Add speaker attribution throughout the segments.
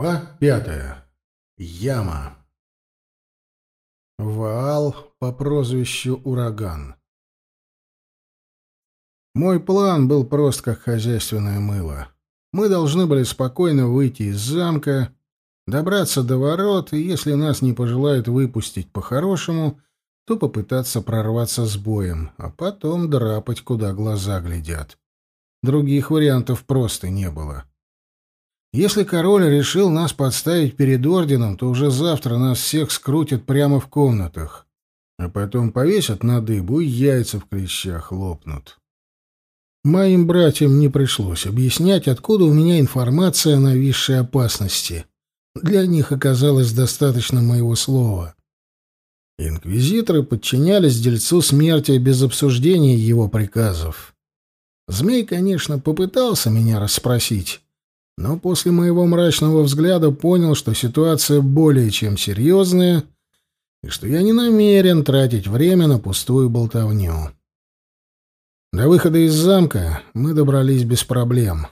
Speaker 1: Глава пятая. Яма. Ваал по прозвищу Ураган. Мой план был прост, как хозяйственное мыло. Мы должны были спокойно выйти из замка, добраться до ворот, и если нас не пожелают выпустить по-хорошему, то попытаться прорваться с боем, а потом драпать, куда глаза глядят. Других вариантов просто не было. — если король решил нас подставить перед орденом, то уже завтра нас всех скрутят прямо в комнатах, а потом повесят на дыбу и яйца в клещах лопнут. Моим братьям не пришлось объяснять, откуда у меня информация о нависшей опасности. Для них оказалось достаточно моего слова. Инквизиторы подчинялись дельцу смерти без обсуждения его приказов. Змей, конечно, попытался меня расспросить, но после моего мрачного взгляда понял, что ситуация более чем серьезная и что я не намерен тратить время на пустую болтовню. До выхода из замка мы добрались без проблем.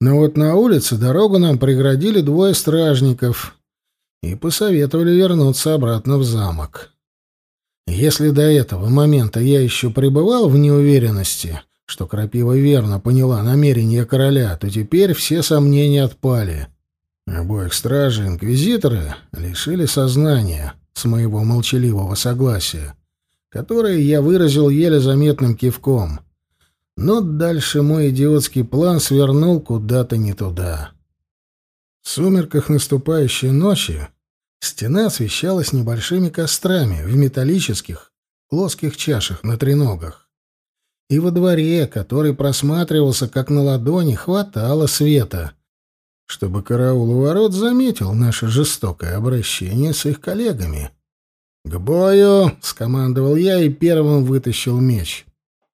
Speaker 1: Но вот на улице дорогу нам преградили двое стражников и посоветовали вернуться обратно в замок. Если до этого момента я еще пребывал в неуверенности, что Крапива верно поняла намерения короля, то теперь все сомнения отпали. Обоих стражей инквизиторы лишили сознания с моего молчаливого согласия, которое я выразил еле заметным кивком. Но дальше мой идиотский план свернул куда-то не туда. В сумерках наступающей ночи стена освещалась небольшими кострами в металлических плоских чашах на треногах. И во дворе, который просматривался как на ладони, хватало света, чтобы караул у ворот заметил наше жестокое обращение с их коллегами. «К бою!» — скомандовал я и первым вытащил меч.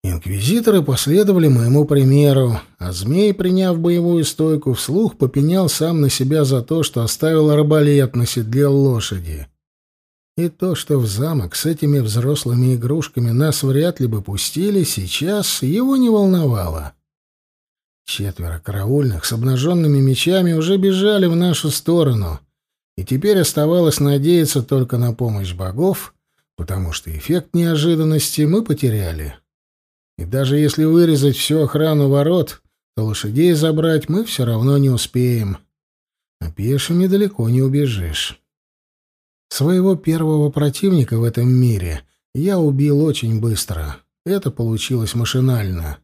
Speaker 1: Инквизиторы последовали моему примеру, а змей, приняв боевую стойку, вслух попенял сам на себя за то, что оставил арбалет на седле лошади. И то, что в замок с этими взрослыми игрушками нас вряд ли бы пустили, сейчас его не волновало. Четверо караульных с обнаженными мечами уже бежали в нашу сторону, и теперь оставалось надеяться только на помощь богов, потому что эффект неожиданности мы потеряли. И даже если вырезать всю охрану ворот, то лошадей забрать мы все равно не успеем. А пешими далеко не убежишь. Своего первого противника в этом мире я убил очень быстро. Это получилось машинально.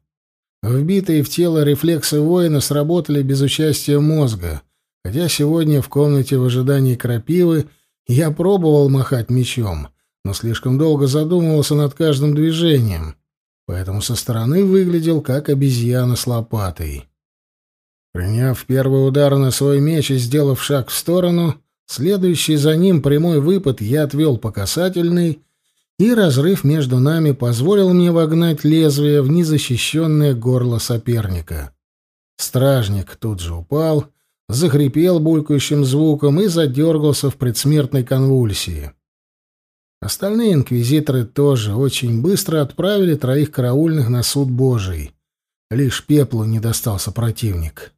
Speaker 1: Вбитые в тело рефлексы воина сработали без участия мозга, хотя сегодня в комнате в ожидании крапивы я пробовал махать мечом, но слишком долго задумывался над каждым движением, поэтому со стороны выглядел как обезьяна с лопатой. Приняв первый удар на свой меч и сделав шаг в сторону, Следующий за ним прямой выпад я отвел по касательной, и разрыв между нами позволил мне вогнать лезвие в незащищенное горло соперника. Стражник тут же упал, захрипел булькающим звуком и задергался в предсмертной конвульсии. Остальные инквизиторы тоже очень быстро отправили троих караульных на суд Божий. Лишь пеплу не достался противник.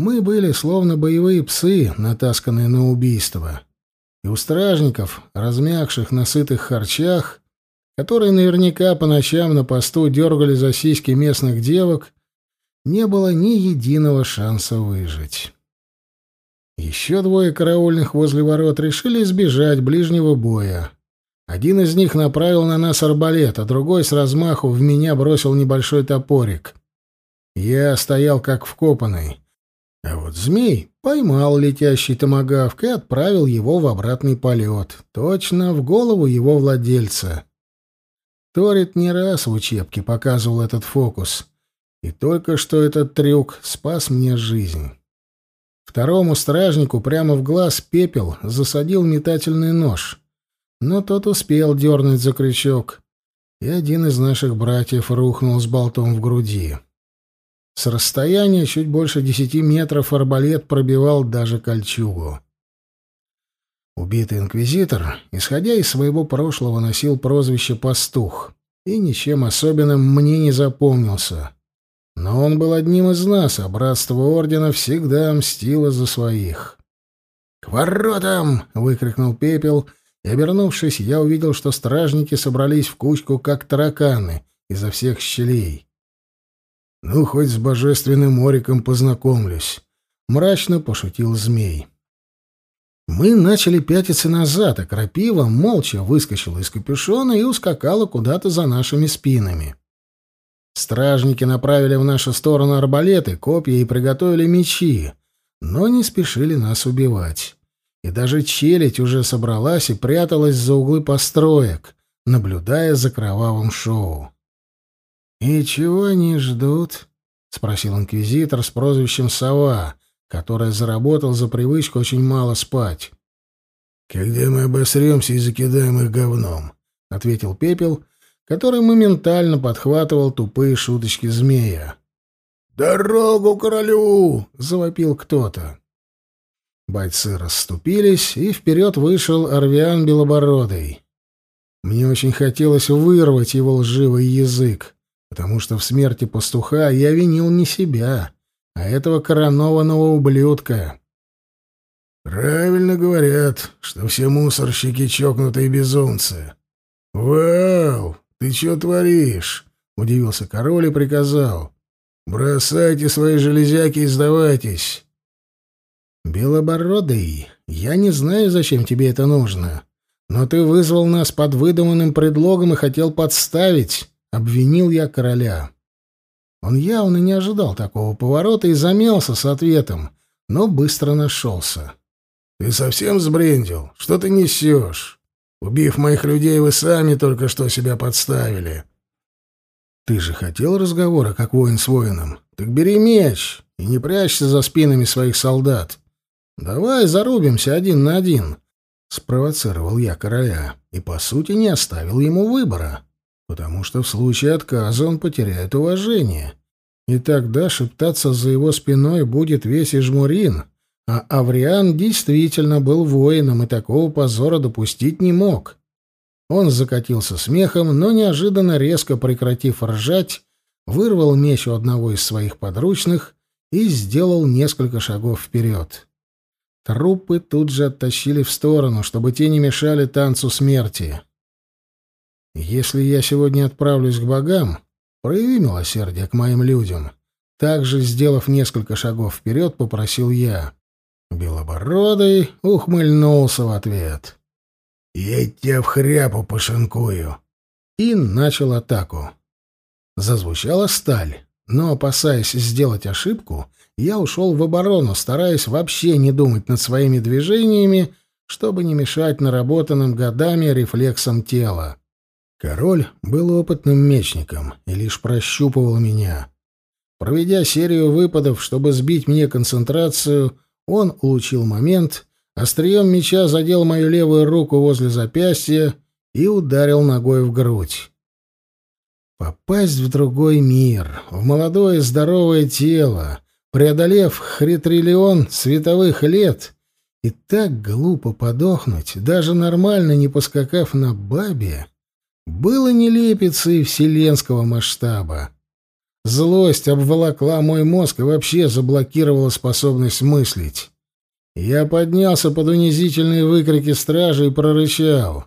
Speaker 1: Мы были словно боевые псы, натасканные на убийство. И у стражников, размягших на сытых харчах, которые наверняка по ночам на посту дергали за сиськи местных девок, не было ни единого шанса выжить. Еще двое караульных возле ворот решили избежать ближнего боя. Один из них направил на нас арбалет, а другой с размаху в меня бросил небольшой топорик. Я стоял как вкопанный. А вот змей поймал летящий томагавк и отправил его в обратный полет, точно в голову его владельца. Торит не раз в учебке показывал этот фокус, и только что этот трюк спас мне жизнь. Второму стражнику прямо в глаз пепел засадил метательный нож, но тот успел дернуть за крючок, и один из наших братьев рухнул с болтом в груди. С расстояния чуть больше десяти метров арбалет пробивал даже кольчугу. Убитый инквизитор, исходя из своего прошлого, носил прозвище «Пастух» и ничем особенным мне не запомнился. Но он был одним из нас, а братство ордена всегда мстило за своих. «К воротам!» — выкрикнул Пепел, и, обернувшись, я увидел, что стражники собрались в кучку, как тараканы, изо всех щелей. «Ну, хоть с божественным Ориком познакомлюсь», — мрачно пошутил змей. Мы начали пятиться назад, а крапива молча выскочила из капюшона и ускакала куда-то за нашими спинами. Стражники направили в нашу сторону арбалеты, копья и приготовили мечи, но не спешили нас убивать. И даже челядь уже собралась и пряталась за углы построек, наблюдая за кровавым шоу. «И чего они ждут?» — спросил инквизитор с прозвищем «Сова», который заработал за привычку очень мало спать. «Когда мы обосремся и закидаем их говном», — ответил Пепел, который моментально подхватывал тупые шуточки змея. «Дорогу королю!» — завопил кто-то. Бойцы расступились, и вперед вышел Арвиан Белобородый. Мне очень хотелось вырвать его лживый язык, потому что в смерти пастуха я винил не себя, а этого коронованного ублюдка. «Правильно говорят, что все мусорщики — чокнутые безумцы. Вау, ты что творишь?» — удивился король и приказал. «Бросайте свои железяки и сдавайтесь». «Белобородый, я не знаю, зачем тебе это нужно, но ты вызвал нас под выдуманным предлогом и хотел подставить», — обвинил я короля. Он явно не ожидал такого поворота и замялся с ответом, но быстро нашелся. «Ты совсем сбрендил? Что ты несешь? Убив моих людей, вы сами только что себя подставили». «Ты же хотел разговора, как воин с воином? Так бери меч и не прячься за спинами своих солдат. Давай зарубимся один на один», — спровоцировал я короля и, по сути, не оставил ему выбора потому что в случае отказа он потеряет уважение. И тогда шептаться за его спиной будет весь Ижмурин, а Авриан действительно был воином и такого позора допустить не мог. Он закатился смехом, но неожиданно резко прекратив ржать, вырвал меч у одного из своих подручных и сделал несколько шагов вперед. Трупы тут же оттащили в сторону, чтобы те не мешали танцу смерти. Если я сегодня отправлюсь к богам, прояви милосердие к моим людям. Также, сделав несколько шагов вперед, попросил я. Белобородый ухмыльнулся в ответ. «Я тебя в хряпу пошинкую!» И начал атаку. Зазвучала сталь, но, опасаясь сделать ошибку, я ушел в оборону, стараясь вообще не думать над своими движениями, чтобы не мешать наработанным годами рефлексам тела. Король был опытным мечником и лишь прощупывал меня. Проведя серию выпадов, чтобы сбить мне концентрацию, он улучил момент, острием меча задел мою левую руку возле запястья и ударил ногой в грудь. Попасть в другой мир, в молодое здоровое тело, преодолев хритриллион световых лет, и так глупо подохнуть, даже нормально не поскакав на бабе, было нелепицей вселенского масштаба. Злость обволокла мой мозг и вообще заблокировала способность мыслить. Я поднялся под унизительные выкрики стражи и прорычал.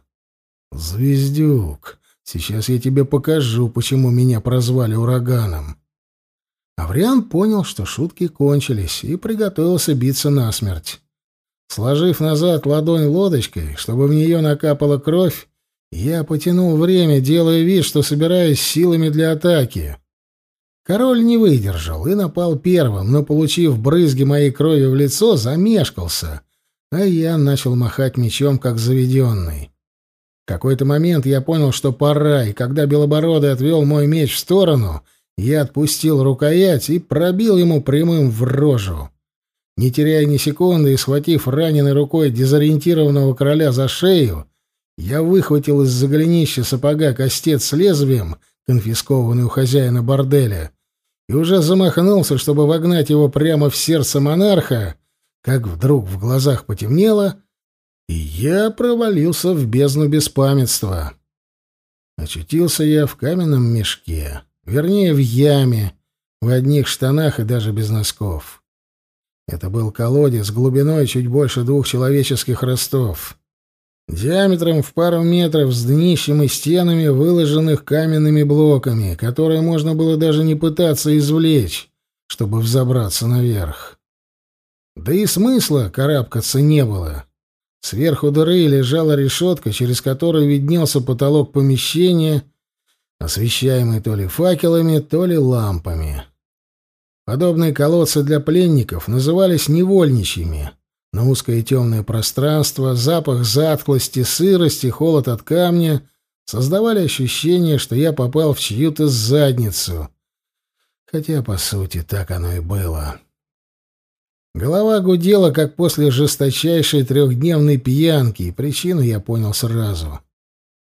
Speaker 1: «Звездюк, сейчас я тебе покажу, почему меня прозвали ураганом». Авриан понял, что шутки кончились, и приготовился биться насмерть. Сложив назад ладонь лодочкой, чтобы в нее накапала кровь, я потянул время, делая вид, что собираюсь силами для атаки. Король не выдержал и напал первым, но, получив брызги моей крови в лицо, замешкался, а я начал махать мечом, как заведенный. В какой-то момент я понял, что пора, и когда Белобородый отвел мой меч в сторону, я отпустил рукоять и пробил ему прямым в рожу. Не теряя ни секунды и схватив раненой рукой дезориентированного короля за шею, я выхватил из-за голенища сапога костец с лезвием, конфискованный у хозяина борделя, и уже замахнулся, чтобы вогнать его прямо в сердце монарха, как вдруг в глазах потемнело, и я провалился в бездну беспамятства. Очутился я в каменном мешке, вернее, в яме, в одних штанах и даже без носков. Это был колодец глубиной чуть больше двух человеческих ростов, диаметром в пару метров с днищем и стенами, выложенных каменными блоками, которые можно было даже не пытаться извлечь, чтобы взобраться наверх. Да и смысла карабкаться не было. Сверху дыры лежала решетка, через которую виднелся потолок помещения, освещаемый то ли факелами, то ли лампами. Подобные колодцы для пленников назывались невольничьими. Но узкое темное пространство, запах затклости, сырости, холод от камня создавали ощущение, что я попал в чью-то задницу. Хотя, по сути, так оно и было. Голова гудела, как после жесточайшей трехдневной пьянки, и причину я понял сразу.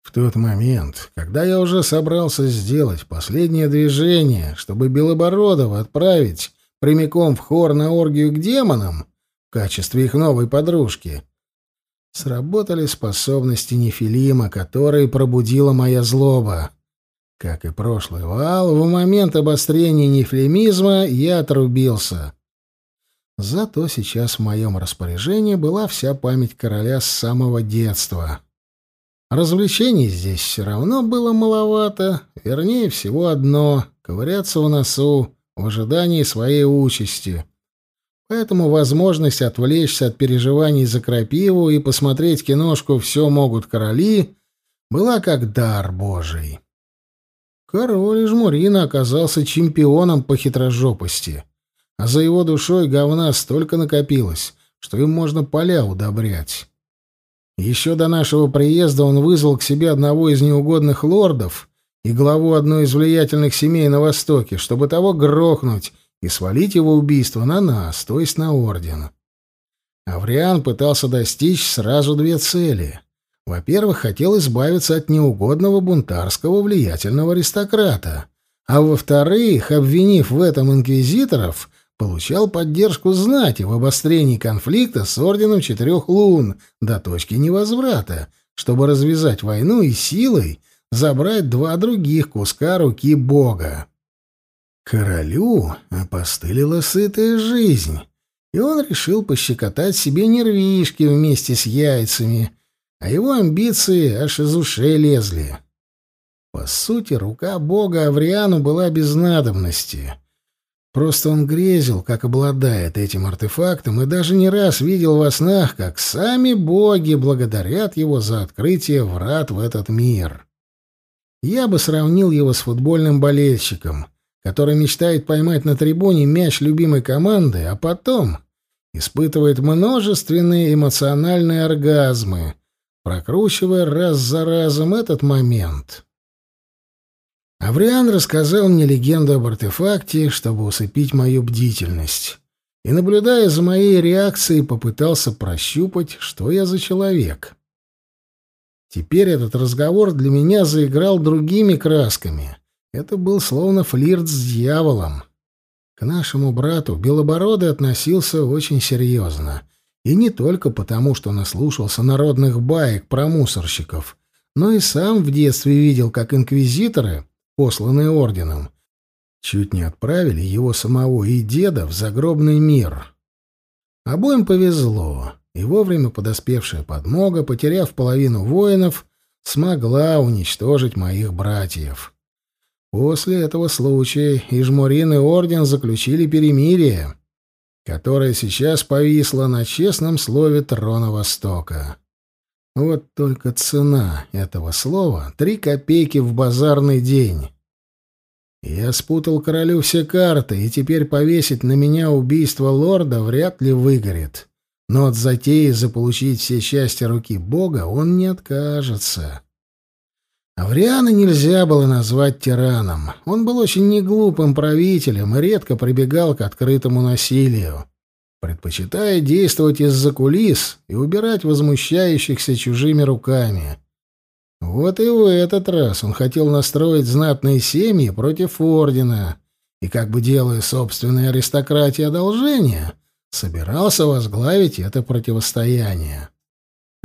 Speaker 1: В тот момент, когда я уже собрался сделать последнее движение, чтобы Белобородова отправить прямиком в хор на оргию к демонам качестве их новой подружки, сработали способности Нефилима, которые пробудила моя злоба. Как и прошлый вал, в момент обострения нефлемизма я отрубился. Зато сейчас в моем распоряжении была вся память короля с самого детства. Развлечений здесь все равно было маловато, вернее всего одно — ковыряться в носу в ожидании своей участи. Поэтому возможность отвлечься от переживаний за крапиву и посмотреть киношку «Все могут короли» была как дар божий. Король Жмурина оказался чемпионом по хитрожопости, а за его душой говна столько накопилось, что им можно поля удобрять. Еще до нашего приезда он вызвал к себе одного из неугодных лордов и главу одной из влиятельных семей на Востоке, чтобы того грохнуть и свалить его убийство на нас, то есть на Орден. Авриан пытался достичь сразу две цели. Во-первых, хотел избавиться от неугодного бунтарского влиятельного аристократа, а во-вторых, обвинив в этом инквизиторов, получал поддержку знати в обострении конфликта с Орденом Четырех Лун до точки невозврата, чтобы развязать войну и силой забрать два других куска руки Бога. Королю опостылила сытая жизнь, и он решил пощекотать себе нервишки вместе с яйцами, а его амбиции аж из ушей лезли. По сути, рука Бога Авриану была без надобности — Просто он грезил, как обладает этим артефактом, и даже не раз видел во снах, как сами боги благодарят его за открытие врат в этот мир. Я бы сравнил его с футбольным болельщиком, который мечтает поймать на трибуне мяч любимой команды, а потом испытывает множественные эмоциональные оргазмы, прокручивая раз за разом этот момент. Авриан рассказал мне легенду об артефакте, чтобы усыпить мою бдительность, и, наблюдая за моей реакцией, попытался прощупать, что я за человек. Теперь этот разговор для меня заиграл другими красками. Это был словно флирт с дьяволом. К нашему брату Белобородый относился очень серьезно. И не только потому, что наслушался народных баек про мусорщиков, но и сам в детстве видел, как инквизиторы посланные орденом, чуть не отправили его самого и деда в загробный мир. Обоим повезло, и вовремя подоспевшая подмога, потеряв половину воинов, смогла уничтожить моих братьев. После этого случая Ижмурин и Орден заключили перемирие, которое сейчас повисло на честном слове Трона Востока. Вот только цена этого слова — три копейки в базарный день. Я спутал королю все карты, и теперь повесить на меня убийство лорда вряд ли выгорит. Но от затеи заполучить все части руки бога он не откажется. Авриана нельзя было назвать тираном. Он был очень неглупым правителем и редко прибегал к открытому насилию предпочитая действовать из-за кулис и убирать возмущающихся чужими руками. Вот и в этот раз он хотел настроить знатные семьи против ордена и, как бы делая собственной аристократии одолжение, собирался возглавить это противостояние.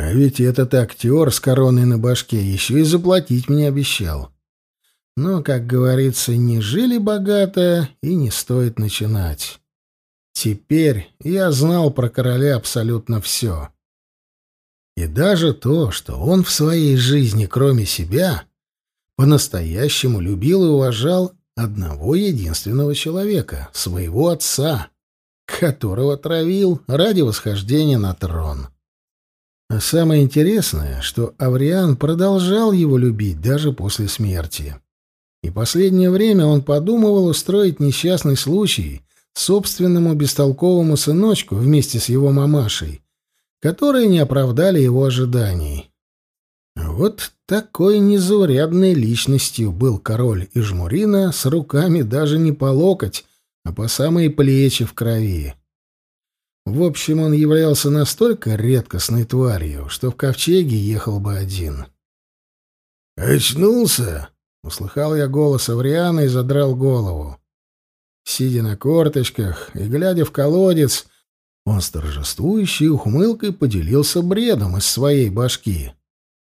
Speaker 1: А ведь этот актер с короной на башке еще и заплатить мне обещал. Но, как говорится, не жили богато и не стоит начинать. Теперь я знал про короля абсолютно все. И даже то, что он в своей жизни, кроме себя, по-настоящему любил и уважал одного единственного человека, своего отца, которого травил ради восхождения на трон. А самое интересное, что Авриан продолжал его любить даже после смерти. И последнее время он подумывал устроить несчастный случай собственному бестолковому сыночку вместе с его мамашей, которые не оправдали его ожиданий. Вот такой незаурядной личностью был король Ижмурина с руками даже не по локоть, а по самые плечи в крови. В общем, он являлся настолько редкостной тварью, что в ковчеге ехал бы один.
Speaker 2: «Очнулся?» — услыхал я голос Авриана и задрал голову.
Speaker 1: Сидя на корточках и глядя в колодец, он с торжествующей ухмылкой поделился бредом из своей башки.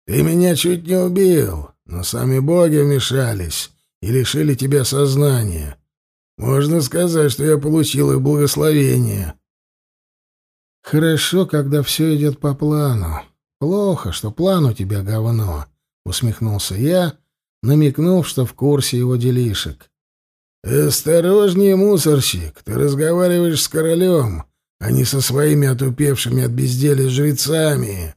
Speaker 2: «Ты меня чуть не убил, но сами боги вмешались и лишили тебя сознания. Можно сказать, что я получил их благословение».
Speaker 1: «Хорошо, когда все идет по плану. Плохо, что план у тебя говно», — усмехнулся я, намекнув, что в курсе его делишек.
Speaker 2: «Осторожнее, мусорщик, ты разговариваешь с королем, а не со своими отупевшими от безделия жрецами».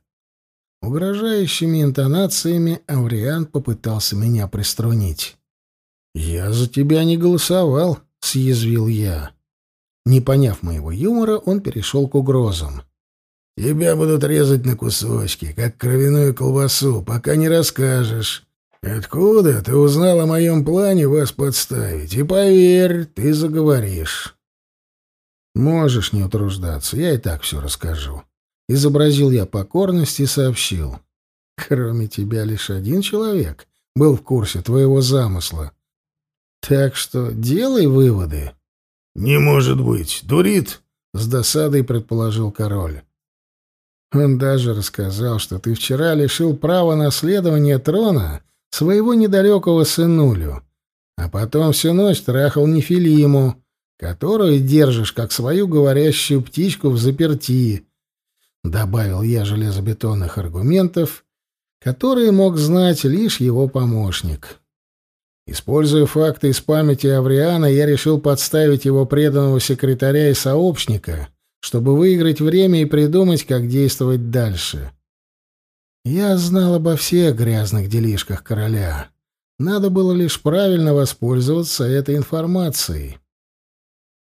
Speaker 1: Угрожающими интонациями Авриан попытался меня приструнить. «Я за тебя не голосовал», — съязвил я. Не поняв моего юмора, он перешел к угрозам.
Speaker 2: «Тебя будут резать на кусочки, как кровяную колбасу, пока не расскажешь. Откуда ты узнал о моем плане вас подставить? И поверь, ты заговоришь».
Speaker 1: «Можешь не утруждаться, я и так все расскажу». Изобразил я покорность и сообщил. «Кроме тебя лишь один человек был в курсе твоего замысла. Так что делай выводы».
Speaker 2: «Не может быть! Дурит!» — с досадой предположил король.
Speaker 1: Он даже рассказал, что ты вчера лишил права наследования трона своего недалекого сынулю, а потом всю ночь трахал Нефилиму, которую держишь как свою говорящую птичку в заперти. Добавил я железобетонных аргументов, которые мог знать лишь его помощник. Используя факты из памяти Авриана, я решил подставить его преданного секретаря и сообщника, чтобы выиграть время и придумать, как действовать дальше. Я знал обо всех грязных делишках короля. Надо было лишь правильно воспользоваться этой информацией.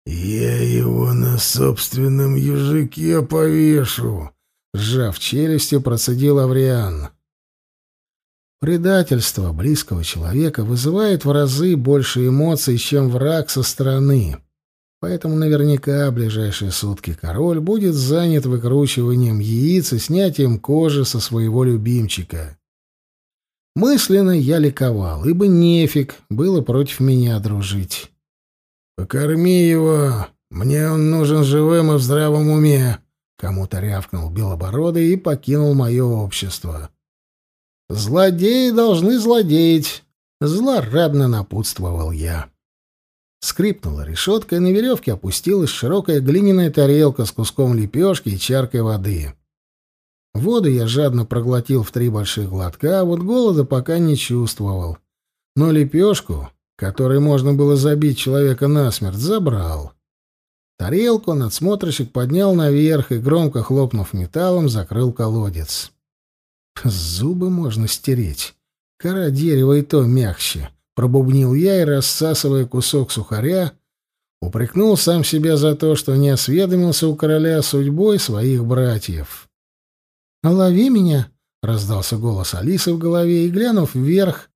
Speaker 2: «Я его на собственном языке повешу», — сжав челюстью, процедил Авриан.
Speaker 1: Предательство близкого человека вызывает в разы больше эмоций, чем враг со стороны. Поэтому наверняка ближайшие сутки король будет занят выкручиванием яиц и снятием кожи со своего любимчика. Мысленно я ликовал, ибо нефиг было против меня дружить.
Speaker 2: «Покорми его, мне он нужен живым и в здравом уме», — кому-то рявкнул Белобородый и покинул мое общество.
Speaker 1: «Злодеи должны злодеять», — злорадно напутствовал я. Скрипнула решетка, и на веревке опустилась широкая глиняная тарелка с куском лепешки и чаркой воды. Воду я жадно проглотил в три больших глотка, а вот голода пока не чувствовал. Но лепешку, которой можно было забить человека насмерть, забрал. Тарелку надсмотрщик поднял наверх и, громко хлопнув металлом, закрыл колодец. Зубы можно стереть. Кора дерева и то мягче. Пробубнил я и, рассасывая кусок сухаря, упрекнул сам себя за то, что не осведомился у короля судьбой своих братьев. «Лови меня!» — раздался голос Алисы в голове, и, глянув вверх,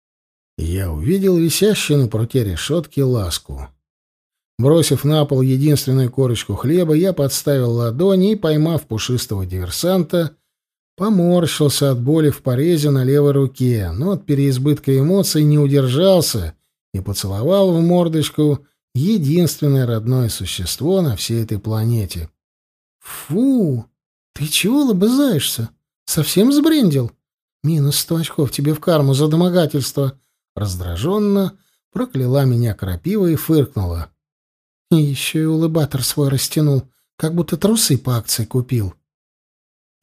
Speaker 1: я увидел висящую на пруте решетки ласку. Бросив на пол единственную корочку хлеба, я подставил ладони и, поймав пушистого диверсанта, Поморщился от боли в порезе на левой руке, но от переизбытка эмоций не удержался и поцеловал в мордочку единственное родное существо на всей этой планете. «Фу! Ты чего лобызаешься? Совсем сбрендил? Минус сто очков тебе в карму за домогательство!» Раздраженно прокляла меня крапива и фыркнула.
Speaker 3: И еще и улыбатор свой растянул, как будто трусы по акции купил.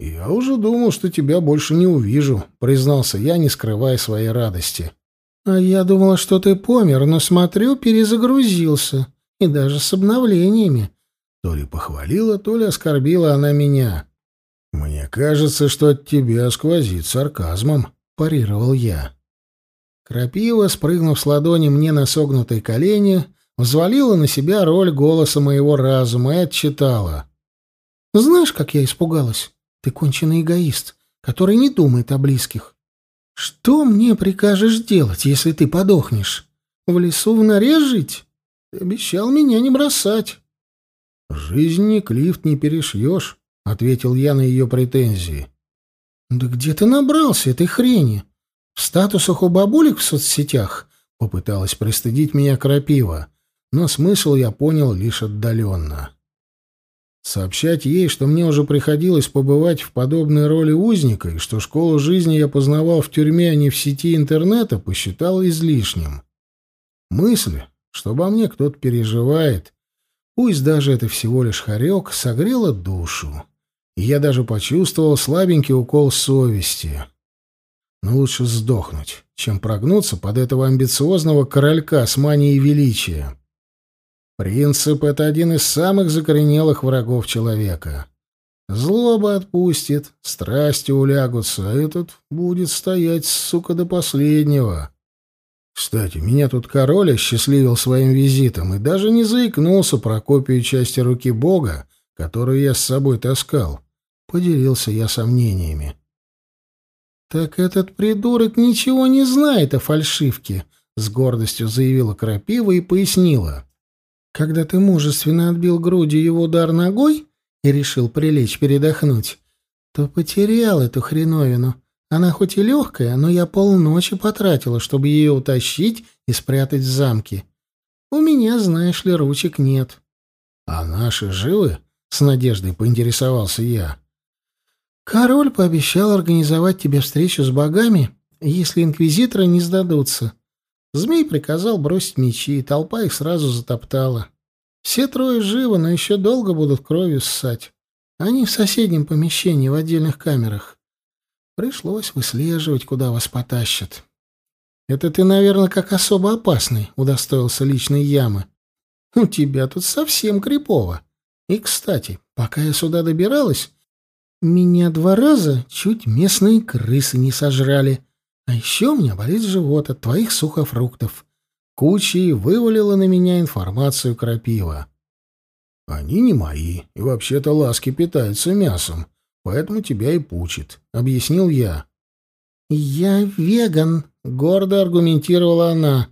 Speaker 1: «Я уже думал, что тебя больше не увижу», — признался я, не скрывая своей радости.
Speaker 3: «А я думала, что ты помер, но, смотрю, перезагрузился, и даже с обновлениями».
Speaker 1: То ли похвалила, то ли оскорбила она меня. «Мне кажется, что от тебя сквозит сарказмом», — парировал я.
Speaker 3: Крапива, спрыгнув с ладони мне на согнутые колени, взвалила на себя роль голоса моего разума и отчитала. «Знаешь, как я испугалась? Ты конченый эгоист, который не думает о близких. Что мне прикажешь делать, если ты подохнешь? В лесу в норе жить? Ты обещал меня не бросать».
Speaker 1: «Жизнь ни клифт не перешьешь», — ответил я на ее претензии.
Speaker 3: «Да где ты набрался этой хрени? В статусах у бабулек в соцсетях?» — попыталась пристыдить меня крапива, но смысл я понял лишь отдаленно.
Speaker 1: Сообщать ей, что мне уже приходилось побывать в подобной роли узника, и что школу жизни я познавал в тюрьме, а не в сети интернета, посчитал излишним. Мысль, что обо мне кто-то переживает, пусть даже это всего лишь хорек, согрела душу и я даже почувствовал слабенький укол совести. Но лучше сдохнуть, чем прогнуться под этого амбициозного королька с манией величия. Принцип — это один из самых закоренелых врагов человека. Злоба отпустит, страсти улягутся, а этот будет стоять, сука, до последнего. Кстати, меня тут король осчастливил своим визитом и даже не заикнулся про копию части руки бога, которую я с собой таскал. Поделился я сомнениями.
Speaker 3: «Так этот придурок ничего не знает о фальшивке», — с гордостью заявила Крапива и пояснила. «Когда ты мужественно отбил грудью его удар ногой и решил прилечь передохнуть, то потерял эту хреновину. Она хоть и легкая, но я полночи потратила, чтобы ее утащить и спрятать в замке. У меня, знаешь ли, ручек нет».
Speaker 1: «А наши живы?» — с надеждой поинтересовался я.
Speaker 3: Король пообещал организовать тебе встречу с богами, если инквизиторы не сдадутся. Змей приказал бросить мечи, и толпа их сразу затоптала. Все трое живы, но еще долго будут кровью ссать. Они в соседнем помещении, в отдельных камерах. Пришлось выслеживать, куда вас потащат. Это ты, наверное, как особо опасный, удостоился личной ямы. У тебя тут совсем крипово. И, кстати, пока я сюда добиралась, меня два раза чуть местные крысы не сожрали. А еще у меня болит живот от твоих сухофруктов. Кучей вывалила на меня информацию крапива.
Speaker 1: Они не мои, и вообще-то ласки питаются мясом, поэтому тебя и пучит, — объяснил я.
Speaker 3: «Я веган», — гордо аргументировала она.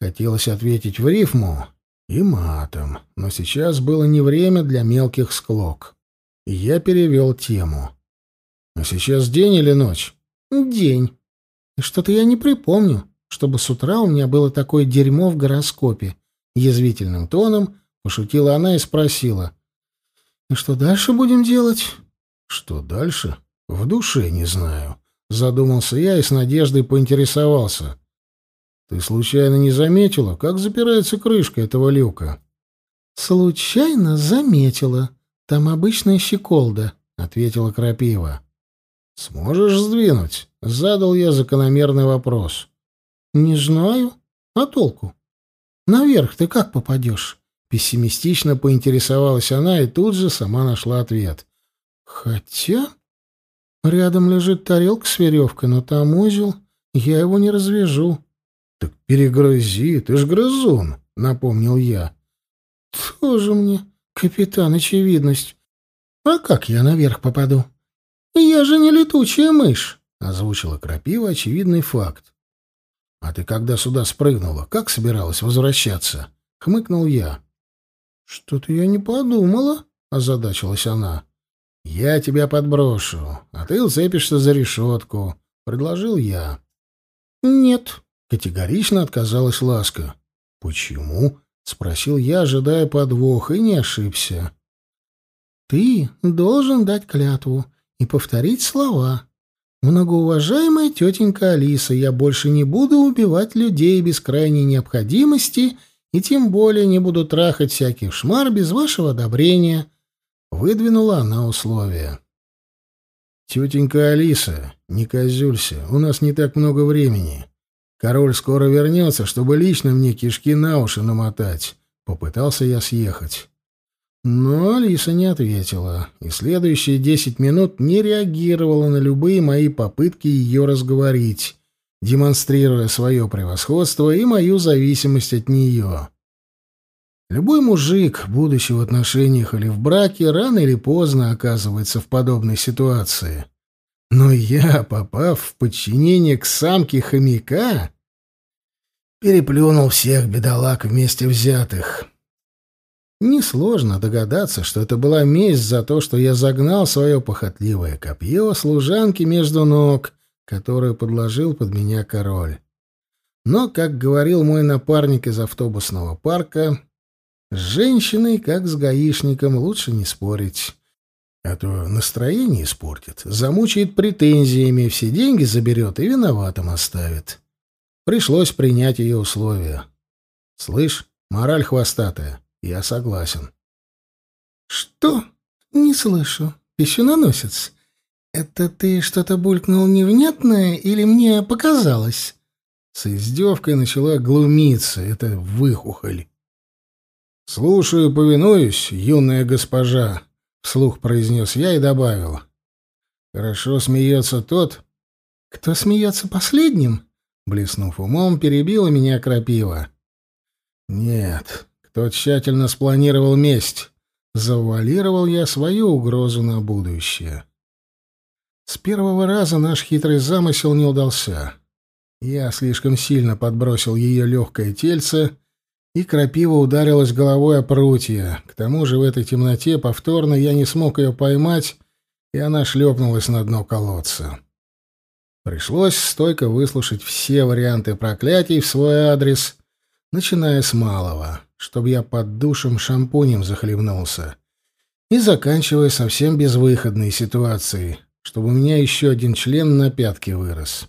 Speaker 1: Хотелось ответить в рифму и матом, но сейчас было не время для мелких склок. Я перевел тему. «А сейчас день или ночь?»
Speaker 3: «День. И что-то я не припомню, чтобы с утра у меня было такое дерьмо в гороскопе». Язвительным тоном пошутила она и спросила. «И что дальше будем делать?»
Speaker 1: «Что дальше? В душе не знаю». Задумался я и с надеждой поинтересовался. «Ты случайно не заметила, как запирается крышка этого люка?»
Speaker 3: «Случайно заметила», «Там обычная щеколда», — ответила Крапива.
Speaker 1: «Сможешь сдвинуть?» — задал я закономерный вопрос.
Speaker 3: «Не знаю. А толку? Наверх ты как попадешь?»
Speaker 1: Пессимистично поинтересовалась она и тут же сама нашла ответ.
Speaker 3: «Хотя...» Рядом лежит тарелка с веревкой, но там узел. Я его не развяжу.
Speaker 1: — Так перегрызи, ты ж грызун, — напомнил я.
Speaker 3: — Тоже мне «Капитан, очевидность. А как я наверх попаду? Я же не летучая мышь», — озвучила Крапива очевидный факт.
Speaker 1: «А ты когда сюда спрыгнула, как собиралась возвращаться?» — хмыкнул я.
Speaker 3: «Что-то я не подумала», — озадачилась она.
Speaker 1: «Я тебя подброшу, а ты уцепишься за решетку», — предложил я.
Speaker 3: «Нет», —
Speaker 1: категорично отказалась Ласка. «Почему?» — спросил я, ожидая подвох, и не ошибся.
Speaker 3: «Ты должен дать клятву и повторить слова. Многоуважаемая тетенька Алиса, я больше не буду убивать людей без крайней необходимости и тем более не буду трахать всяких шмар без вашего одобрения. Выдвинула она условия.
Speaker 1: «Тетенька Алиса, не козюлься, у нас не так много времени. Король скоро вернется, чтобы лично мне кишки на уши намотать». Попытался я съехать. Но Алиса не ответила, и следующие десять минут не реагировала на любые мои попытки ее разговорить, демонстрируя свое превосходство и мою зависимость от нее. Любой мужик, будучи в отношениях или в браке, рано или поздно оказывается в подобной ситуации. Но я, попав в подчинение к самке хомяка, переплюнул всех бедолаг вместе взятых. Несложно догадаться, что это была месть за то, что я загнал свое похотливое копье служанки между ног, которую подложил под меня король. Но, как говорил мой напарник из автобусного парка, с женщиной, как с гаишником, лучше не спорить. А то настроение испортит, замучает претензиями, все деньги заберет и виноватым оставит. Пришлось принять ее условия. Слышь, мораль хвостатая, я согласен.
Speaker 3: Что? Не слышу. Пищуноносец. Это ты что-то булькнул невнятное или мне показалось?
Speaker 1: С издевкой начала глумиться эта выхухоль. «Слушаю, повинуюсь, юная госпожа», — вслух произнес я и добавил. «Хорошо смеется тот...»
Speaker 3: «Кто смеется последним?» — блеснув умом, перебила меня крапива.
Speaker 1: «Нет, кто тщательно спланировал месть. Завуалировал я свою угрозу на будущее». С первого раза наш хитрый замысел не удался. Я слишком сильно подбросил ее легкое тельце и крапива ударилась головой о прутья. К тому же в этой темноте повторно я не смог ее поймать, и она шлепнулась на дно колодца. Пришлось стойко выслушать все варианты проклятий в свой адрес, начиная с малого, чтобы я под душем шампунем захлебнулся, и заканчивая совсем безвыходной ситуацией, чтобы у меня еще один член на пятке вырос.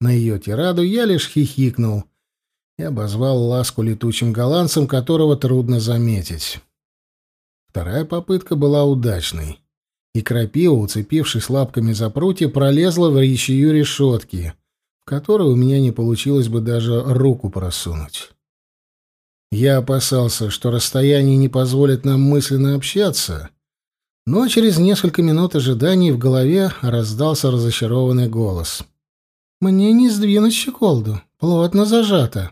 Speaker 1: На ее тираду я лишь хихикнул — и обозвал ласку летучим голландцем, которого трудно заметить. Вторая попытка была удачной, и крапива, уцепившись лапками за прутья, пролезла в речью решетки, в которую у меня не получилось бы даже руку просунуть. Я опасался, что расстояние не позволит нам мысленно общаться, но через несколько минут ожиданий в голове раздался разочарованный голос. «Мне не сдвинуть щеколду, плотно зажато».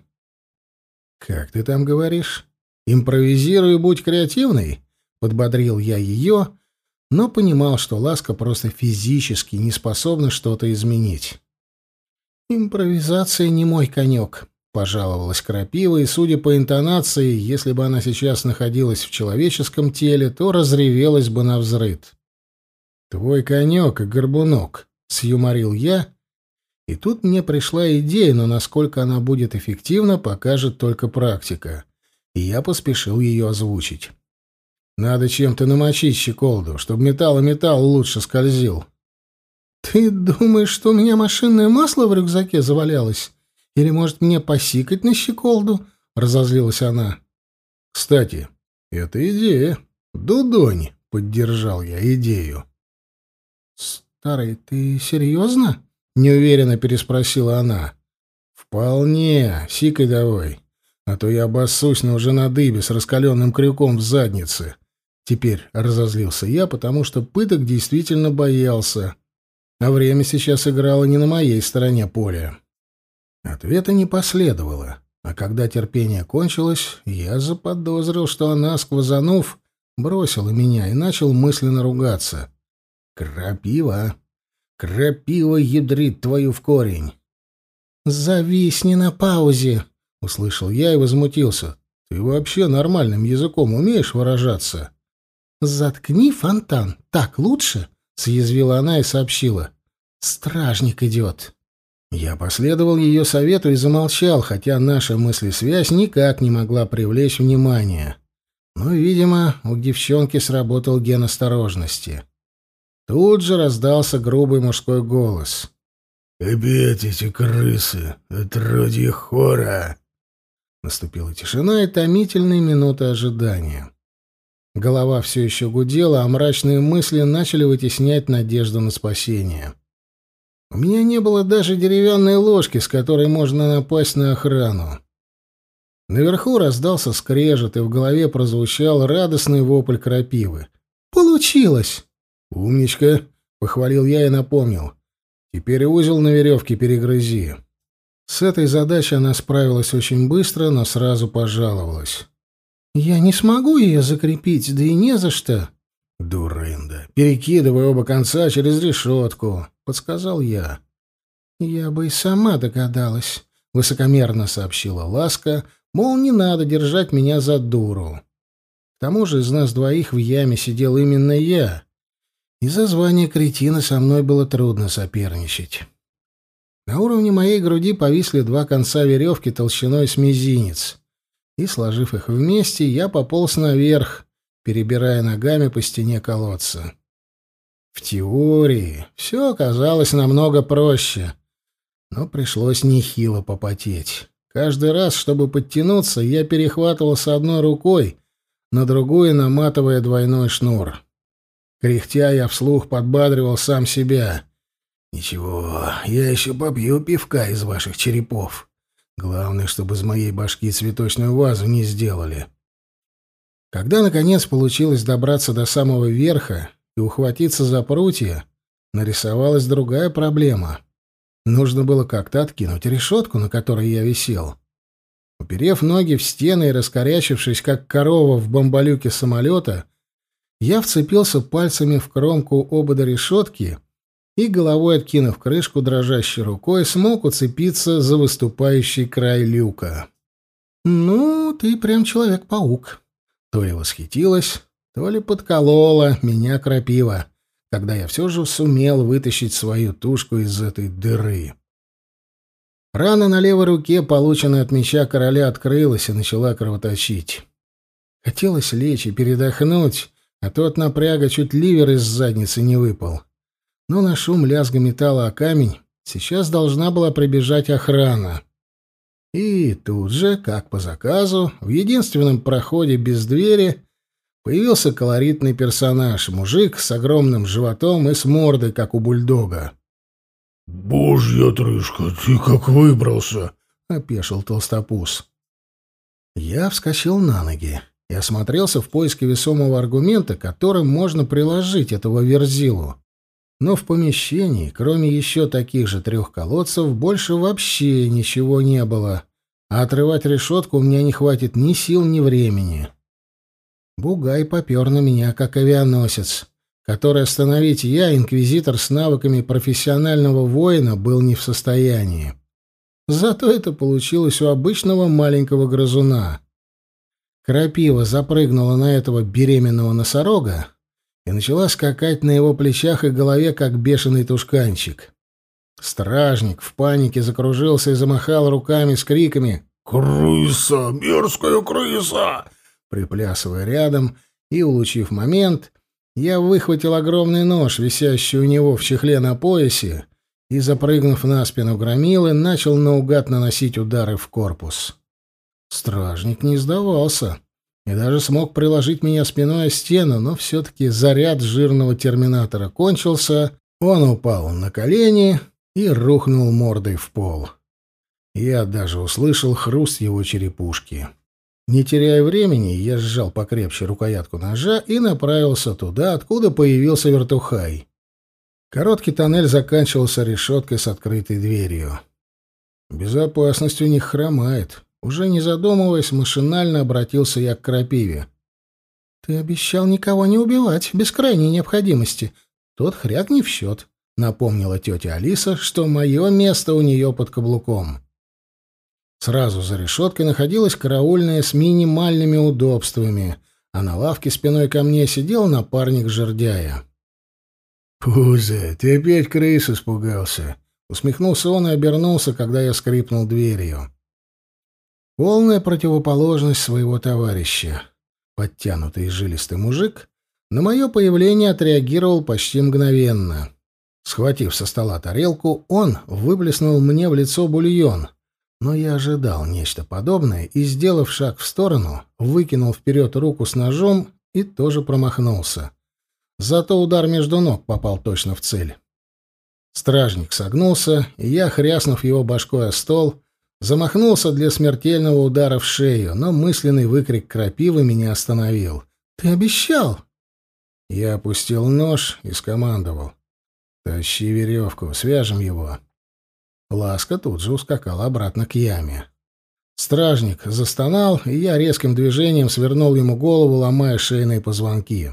Speaker 1: «Как ты там говоришь? Импровизируй, будь креативной», — подбодрил я ее, но понимал, что ласка просто физически не способна что-то изменить.
Speaker 3: «Импровизация не мой конек», — пожаловалась Крапива, и, судя по интонации, если бы она сейчас находилась в человеческом теле, то разревелась бы на взрыд.
Speaker 1: «Твой конек горбунок», — сюморил я, и тут мне пришла идея, но насколько она будет эффективна, покажет только практика. И я поспешил ее озвучить. Надо чем-то намочить щеколду, чтобы металл и металл лучше скользил.
Speaker 3: «Ты думаешь, что у меня машинное масло в рюкзаке завалялось? Или, может, мне посикать на щеколду?» — разозлилась она.
Speaker 1: «Кстати, это идея. Дудонь!» — поддержал я идею.
Speaker 3: «Старый, ты серьезно?»
Speaker 1: — неуверенно переспросила она. «Вполне. Сикай давай. А то я обоссусь, но уже на дыбе с раскаленным крюком в заднице». Теперь разозлился я, потому что пыток действительно боялся. А время сейчас играло не на моей стороне поля. Ответа не последовало. А когда терпение кончилось, я заподозрил, что она, сквозанув, бросила меня и начал мысленно ругаться. «Крапива!» Крапива ядрит твою в корень.
Speaker 3: «Зависни на паузе», — услышал я и возмутился.
Speaker 1: «Ты вообще нормальным языком умеешь выражаться?»
Speaker 3: «Заткни фонтан. Так лучше?» — съязвила она и сообщила. «Стражник идет».
Speaker 1: Я последовал ее совету и замолчал, хотя наша мыслесвязь никак не могла привлечь внимание. Но, видимо, у девчонки сработал ген осторожности. Тут же раздался грубый мужской голос.
Speaker 2: «Опять эти крысы, отродье хора!»
Speaker 1: Наступила тишина и томительные минуты ожидания. Голова все еще гудела, а мрачные мысли начали вытеснять надежду на спасение. У меня не было даже деревянной ложки, с которой можно напасть на охрану. Наверху раздался скрежет, и в голове прозвучал радостный вопль крапивы. «Получилось!» «Умничка!» — похвалил я и напомнил. «Теперь узел на веревке перегрызи». С этой задачей она справилась очень быстро, но сразу пожаловалась. «Я не смогу ее закрепить, да и не за что». «Дурында, перекидывай оба конца через решетку», — подсказал я. «Я бы и сама догадалась», — высокомерно сообщила Ласка, мол, не надо держать меня за дуру. К тому же из нас двоих в яме сидел именно я. Из-за звания кретина со мной было трудно соперничать. На уровне моей груди повисли два конца веревки толщиной с мизинец и, сложив их вместе, я пополз наверх, перебирая ногами по стене колодца. В теории все оказалось намного проще, но пришлось нехило попотеть. Каждый раз, чтобы подтянуться, я перехватывался одной рукой, на другую наматывая двойной шнур. Кряхтя я вслух подбадривал сам себя. «Ничего, я еще попью пивка из ваших черепов. Главное, чтобы из моей башки цветочную вазу не сделали. Когда, наконец, получилось добраться до самого верха и ухватиться за прутья, нарисовалась другая проблема. Нужно было как-то откинуть решетку, на которой я висел. Уперев ноги в стены и раскорячившись, как корова в бомболюке самолета, я вцепился пальцами в кромку обода решетки и, головой откинув крышку дрожащей рукой, смог уцепиться за выступающий край люка. «Ну, ты прям человек-паук», — то ли восхитилась, то ли подколола меня крапива, когда я все же сумел вытащить свою тушку из этой дыры. Рана на левой руке, полученная от меча короля, открылась и начала кровоточить. Хотелось лечь и передохнуть, а то от напряга чуть ливер из задницы не выпал но на шум лязга металла о камень сейчас должна была прибежать охрана. И тут же, как по заказу, в единственном проходе без двери появился колоритный персонаж, мужик с огромным животом и с мордой, как у бульдога.
Speaker 2: «Божья трышка, ты как выбрался!» — опешил толстопуз.
Speaker 1: Я вскочил на ноги и осмотрелся в поиске весомого аргумента, которым можно приложить этого верзилу но в помещении, кроме еще таких же трех колодцев, больше вообще ничего не было, а отрывать решетку у меня не хватит ни сил, ни времени. Бугай попер на меня, как авианосец, который остановить я, инквизитор с навыками профессионального воина, был не в состоянии. Зато это получилось у обычного маленького грызуна. Крапива запрыгнула на этого беременного носорога, и начала скакать на его плечах и голове, как бешеный тушканчик. Стражник в панике закружился и замахал руками с криками
Speaker 2: «Крыса! Мерзкая крыса!»
Speaker 1: Приплясывая рядом и, улучив момент, я выхватил огромный нож, висящий у него в чехле на поясе, и, запрыгнув на спину громилы, начал наугад наносить удары в корпус. Стражник не сдавался и даже смог приложить меня спиной о стену, но все-таки заряд жирного терминатора кончился, он упал на колени и рухнул мордой в пол. Я даже услышал хруст его черепушки. Не теряя времени, я сжал покрепче рукоятку ножа и направился туда, откуда появился вертухай. Короткий тоннель заканчивался решеткой с открытой дверью. Безопасность у них хромает. Уже не задумываясь, машинально обратился я к крапиве. «Ты обещал никого не убивать, без крайней необходимости. Тот хряк не в счет», — напомнила тетя Алиса, что мое место у нее под каблуком. Сразу за решеткой находилась караульная с минимальными удобствами, а на лавке спиной ко мне сидел напарник жердяя.
Speaker 2: «Пуза, ты опять крыс испугался?»
Speaker 1: Усмехнулся он и обернулся, когда я скрипнул дверью. Полная противоположность своего товарища. Подтянутый и жилистый мужик на мое появление отреагировал почти мгновенно. Схватив со стола тарелку, он выплеснул мне в лицо бульон, Но я ожидал нечто подобное и, сделав шаг в сторону, выкинул вперед руку с ножом и тоже промахнулся. Зато удар между ног попал точно в цель. Стражник согнулся, и я, хряснув его башкой о стол, замахнулся для смертельного удара в шею, но мысленный выкрик крапивы меня остановил. «Ты обещал!» Я опустил нож и скомандовал. «Тащи веревку, свяжем его». Ласка тут же ускакала обратно к яме. Стражник застонал, и я резким движением свернул ему голову, ломая шейные позвонки.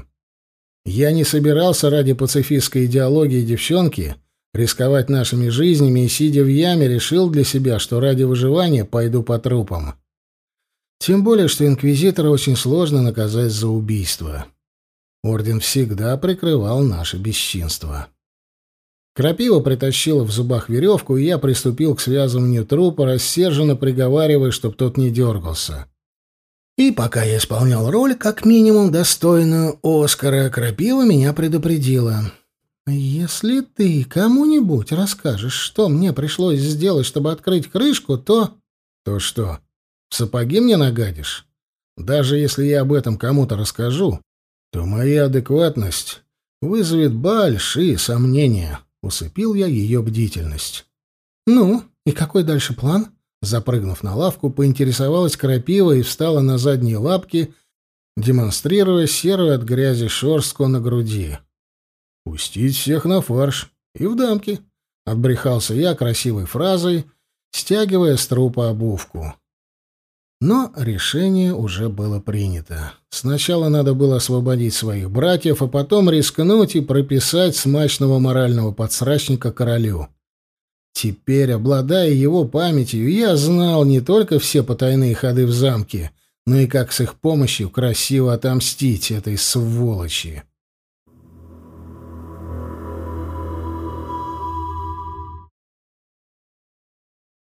Speaker 1: Я не собирался ради пацифистской идеологии девчонки рисковать нашими жизнями и, сидя в яме, решил для себя, что ради выживания пойду по трупам. Тем более, что инквизитора очень сложно наказать за убийство. Орден всегда прикрывал наше бесчинство. Крапива притащила в зубах веревку, и я приступил к связыванию трупа, рассерженно приговаривая, чтоб тот не дергался. И пока я исполнял роль, как минимум достойную Оскара, Крапива меня предупредила. «Если ты кому-нибудь расскажешь, что мне пришлось сделать, чтобы открыть крышку, то...» «То что, в сапоги мне нагадишь? Даже если я об этом кому-то расскажу, то моя адекватность вызовет большие сомнения». Усыпил я ее бдительность. «Ну, и какой дальше план?» Запрыгнув на лавку, поинтересовалась крапива и встала на задние лапки, демонстрируя серую от грязи шорстку на груди. «Пустить всех на фарш и в дамки», — отбрехался я красивой фразой, стягивая с трупа обувку. Но решение уже было принято. Сначала надо было освободить своих братьев, а потом рискнуть и прописать смачного морального подсрачника королю. Теперь, обладая его памятью, я знал не только все потайные ходы в замке, но и как с их помощью красиво отомстить этой сволочи.